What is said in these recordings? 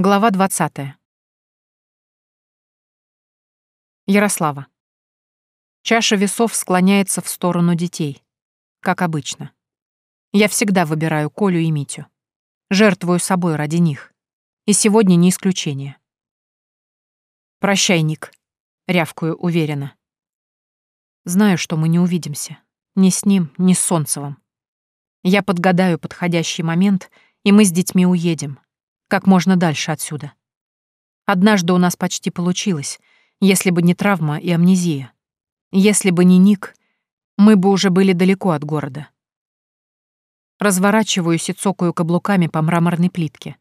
Глава 20. Ярослава. Чаша весов склоняется в сторону детей, как обычно. Я всегда выбираю Колю и Митю. Жертвую собой ради них. И сегодня не исключение. «Прощай, Ник», — рявкую уверенно. Знаю, что мы не увидимся. Ни с ним, ни с Солнцевым. Я подгадаю подходящий момент, и мы с детьми уедем. Как можно дальше отсюда. Однажды у нас почти получилось, если бы не травма и амнезия. Если бы не Ник, мы бы уже были далеко от города. Разворачиваюсь и цокаю каблуками по мраморной плитке.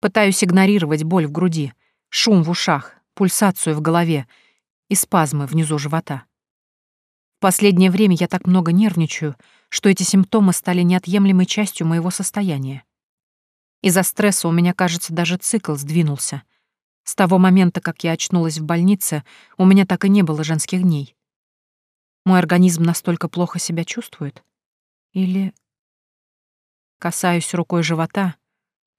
Пытаюсь игнорировать боль в груди, шум в ушах, пульсацию в голове и спазмы внизу живота. В последнее время я так много нервничаю, что эти симптомы стали неотъемлемой частью моего состояния. Из-за стресса у меня, кажется, даже цикл сдвинулся. С того момента, как я очнулась в больнице, у меня так и не было женских дней. Мой организм настолько плохо себя чувствует? Или... Касаюсь рукой живота,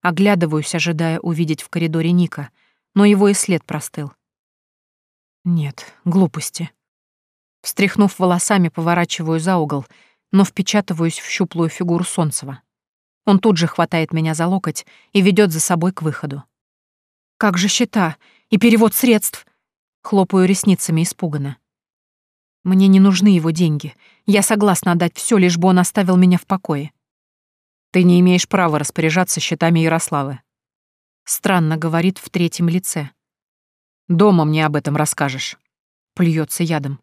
оглядываюсь, ожидая увидеть в коридоре Ника, но его и след простыл. Нет, глупости. Встряхнув волосами, поворачиваю за угол, но впечатываюсь в щуплую фигуру Солнцева. Он тут же хватает меня за локоть и ведет за собой к выходу. «Как же счета? И перевод средств?» Хлопаю ресницами испуганно. «Мне не нужны его деньги. Я согласна отдать все, лишь бы он оставил меня в покое». «Ты не имеешь права распоряжаться счетами Ярославы». Странно говорит в третьем лице. «Дома мне об этом расскажешь». Плюется ядом.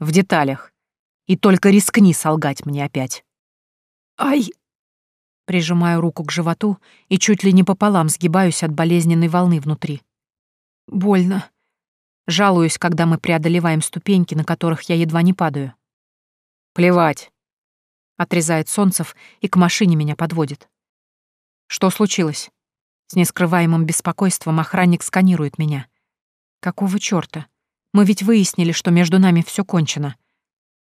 В деталях. И только рискни солгать мне опять. Ай! Прижимаю руку к животу и чуть ли не пополам сгибаюсь от болезненной волны внутри. Больно. Жалуюсь, когда мы преодолеваем ступеньки, на которых я едва не падаю. Плевать. Отрезает Солнцев и к машине меня подводит. Что случилось? С нескрываемым беспокойством охранник сканирует меня. Какого чёрта? Мы ведь выяснили, что между нами все кончено.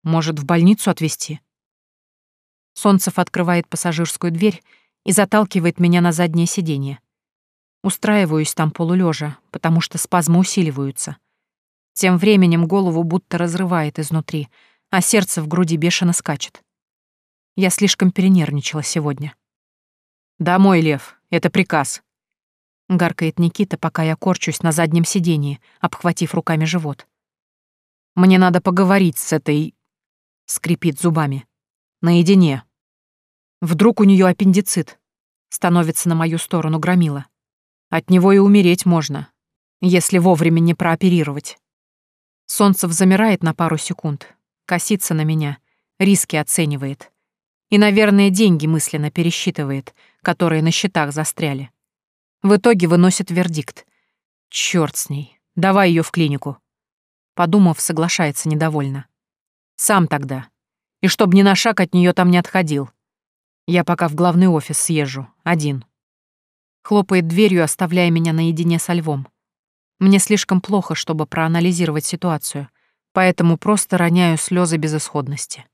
Может, в больницу отвезти? Солнцев открывает пассажирскую дверь и заталкивает меня на заднее сиденье. Устраиваюсь там полулежа, потому что спазмы усиливаются. Тем временем голову будто разрывает изнутри, а сердце в груди бешено скачет. Я слишком перенервничала сегодня. «Домой, Лев, это приказ», — гаркает Никита, пока я корчусь на заднем сидении, обхватив руками живот. «Мне надо поговорить с этой...» — скрипит зубами. «Наедине. Вдруг у нее аппендицит?» Становится на мою сторону громила. От него и умереть можно, если вовремя не прооперировать. Солнцев замирает на пару секунд, косится на меня, риски оценивает. И, наверное, деньги мысленно пересчитывает, которые на счетах застряли. В итоге выносит вердикт. Черт с ней, давай ее в клинику. Подумав, соглашается недовольно. Сам тогда. И чтоб ни на шаг от нее там не отходил. Я пока в главный офис съезжу, один. Хлопает дверью, оставляя меня наедине со львом. Мне слишком плохо, чтобы проанализировать ситуацию, поэтому просто роняю слезы безысходности.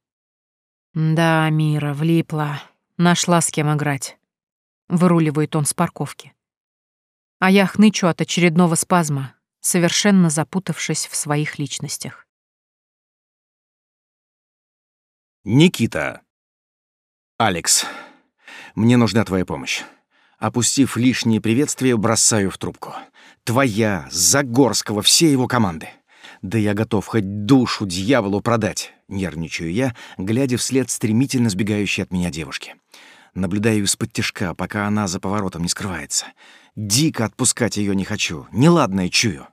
Да, Мира, влипла. Нашла с кем играть. Выруливает он с парковки а я хнычу от очередного спазма, совершенно запутавшись в своих личностях. Никита. Алекс, мне нужна твоя помощь. Опустив лишние приветствия, бросаю в трубку. Твоя, Загорского, все его команды. Да я готов хоть душу дьяволу продать, нервничаю я, глядя вслед стремительно сбегающей от меня девушки. Наблюдаю из-под тяжка, пока она за поворотом не скрывается. Дико отпускать ее не хочу, неладное чую.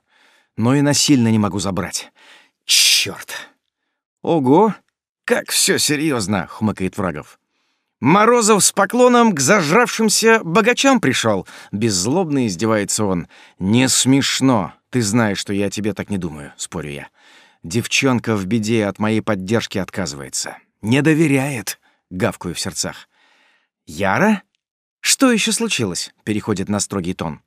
Но и насильно не могу забрать. Черт! Ого! Как все серьезно, хмыкает врагов. Морозов с поклоном к зажравшимся богачам пришел. Беззлобно издевается он. Не смешно. Ты знаешь, что я о тебе так не думаю, спорю я. Девчонка в беде от моей поддержки отказывается. Не доверяет, гавкаю в сердцах. Яра? «Что еще случилось?» — переходит на строгий тон.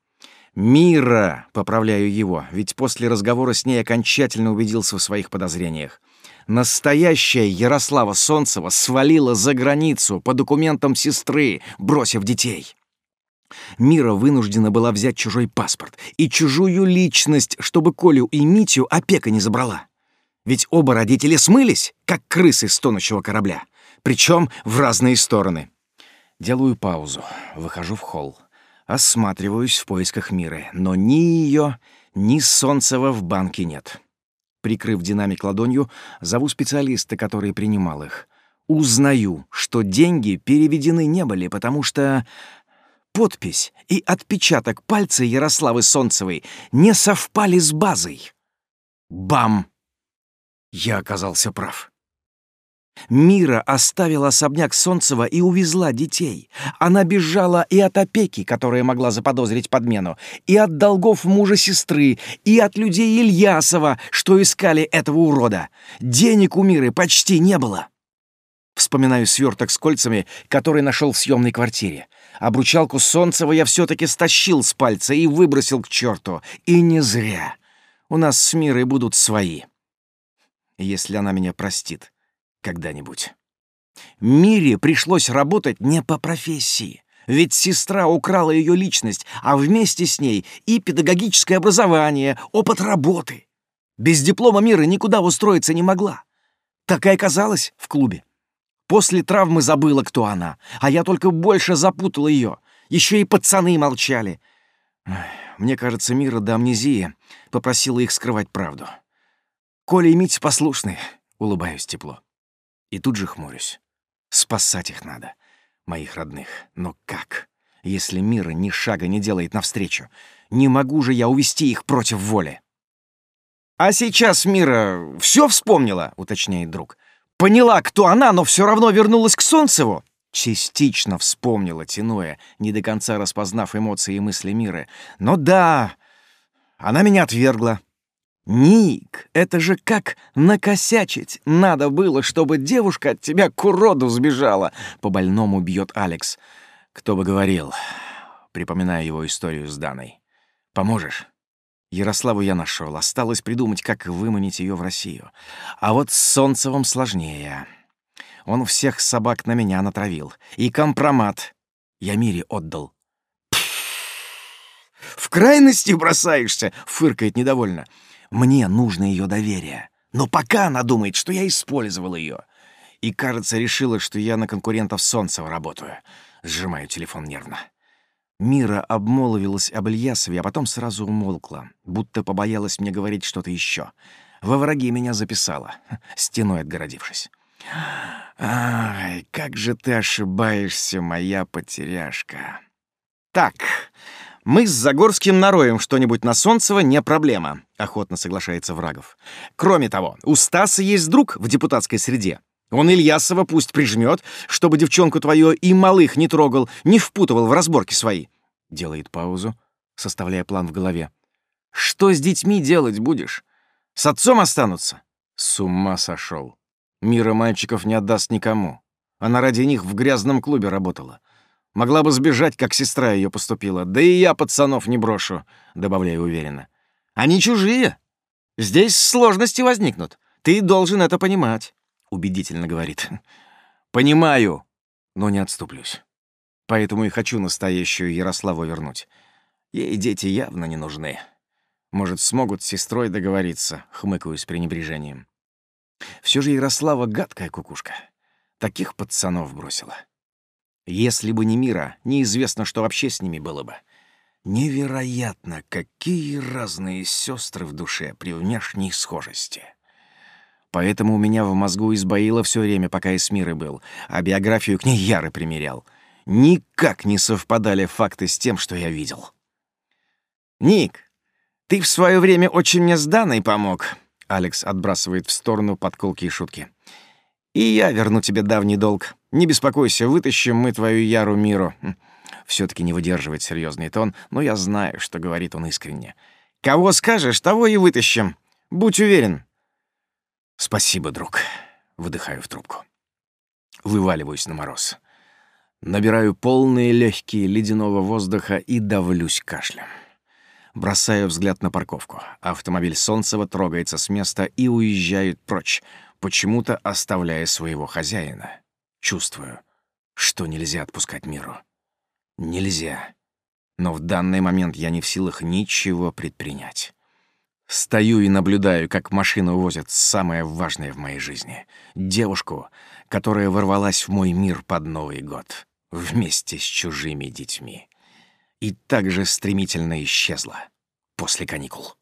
«Мира!» — поправляю его, ведь после разговора с ней окончательно убедился в своих подозрениях. Настоящая Ярослава Солнцева свалила за границу по документам сестры, бросив детей. Мира вынуждена была взять чужой паспорт и чужую личность, чтобы Колю и Митю опека не забрала. Ведь оба родители смылись, как крысы с тонущего корабля, причем в разные стороны. Делаю паузу, выхожу в холл, осматриваюсь в поисках Миры, но ни ее, ни Солнцева в банке нет. Прикрыв динамик ладонью, зову специалиста, который принимал их. Узнаю, что деньги переведены не были, потому что подпись и отпечаток пальца Ярославы Солнцевой не совпали с базой. Бам! Я оказался прав. Мира оставила особняк Солнцева и увезла детей. Она бежала и от опеки, которая могла заподозрить подмену, и от долгов мужа сестры, и от людей Ильясова, что искали этого урода. Денег у Миры почти не было. Вспоминаю сверток с кольцами, который нашел в съемной квартире. Обручалку Солнцева я все-таки стащил с пальца и выбросил к черту. И не зря. У нас с Мирой будут свои. Если она меня простит когда-нибудь. Мире пришлось работать не по профессии. Ведь сестра украла ее личность, а вместе с ней и педагогическое образование, опыт работы. Без диплома Мира никуда устроиться не могла. Так и оказалось в клубе. После травмы забыла, кто она, а я только больше запутал ее. Еще и пацаны молчали. Мне кажется, Мира до амнезии попросила их скрывать правду. Коля и Митя послушны, улыбаюсь тепло. И тут же хмурюсь. Спасать их надо, моих родных. Но как, если Мира ни шага не делает навстречу? Не могу же я увести их против воли. «А сейчас Мира все вспомнила?» — уточняет друг. «Поняла, кто она, но все равно вернулась к Солнцеву?» Частично вспомнила, тянуя, не до конца распознав эмоции и мысли Миры. «Но да, она меня отвергла, «Ник, это же как накосячить! Надо было, чтобы девушка от тебя к уроду сбежала!» По-больному бьет Алекс. «Кто бы говорил?» Припоминаю его историю с Даной. «Поможешь?» Ярославу я нашел. Осталось придумать, как выманить ее в Россию. А вот с Солнцевым сложнее. Он всех собак на меня натравил. И компромат я Мире отдал. «В крайности бросаешься!» — фыркает недовольно. Мне нужно ее доверие. Но пока она думает, что я использовал ее. И, кажется, решила, что я на конкурентов Солнцева работаю. Сжимаю телефон нервно. Мира обмолвилась об Ильясове, а потом сразу умолкла, будто побоялась мне говорить что-то еще. Во враги меня записала, стеной отгородившись. «Ай, как же ты ошибаешься, моя потеряшка!» «Так, «Мы с Загорским нароем что-нибудь на Солнцева, не проблема», — охотно соглашается Врагов. «Кроме того, у Стаса есть друг в депутатской среде. Он Ильясова пусть прижмет, чтобы девчонку твою и малых не трогал, не впутывал в разборки свои». Делает паузу, составляя план в голове. «Что с детьми делать будешь? С отцом останутся?» С ума сошел. Мира мальчиков не отдаст никому. Она ради них в грязном клубе работала. Могла бы сбежать, как сестра ее поступила. Да и я пацанов не брошу, добавляю уверенно. Они чужие. Здесь сложности возникнут. Ты должен это понимать, убедительно говорит. Понимаю, но не отступлюсь. Поэтому и хочу настоящую Ярославу вернуть. Ей дети явно не нужны. Может, смогут с сестрой договориться, хмыкаю с пренебрежением. Все же Ярослава гадкая кукушка. Таких пацанов бросила. Если бы не Мира, неизвестно, что вообще с ними было бы. Невероятно, какие разные сестры в душе при внешней схожести. Поэтому у меня в мозгу избоило все время, пока я с Мирой был, а биографию к ней яры примерял. Никак не совпадали факты с тем, что я видел. «Ник, ты в свое время очень мне с Даной помог», — Алекс отбрасывает в сторону подколки и шутки. «И я верну тебе давний долг». Не беспокойся, вытащим мы твою Яру Миру. Хм, все таки не выдерживает серьезный тон, но я знаю, что говорит он искренне. Кого скажешь, того и вытащим. Будь уверен. Спасибо, друг. Выдыхаю в трубку. Вываливаюсь на мороз. Набираю полные легкие ледяного воздуха и давлюсь кашлем. Бросаю взгляд на парковку. Автомобиль Солнцева трогается с места и уезжает прочь, почему-то оставляя своего хозяина. Чувствую, что нельзя отпускать миру. Нельзя. Но в данный момент я не в силах ничего предпринять. Стою и наблюдаю, как машина увозит самое важное в моей жизни — девушку, которая ворвалась в мой мир под Новый год вместе с чужими детьми и также стремительно исчезла после каникул.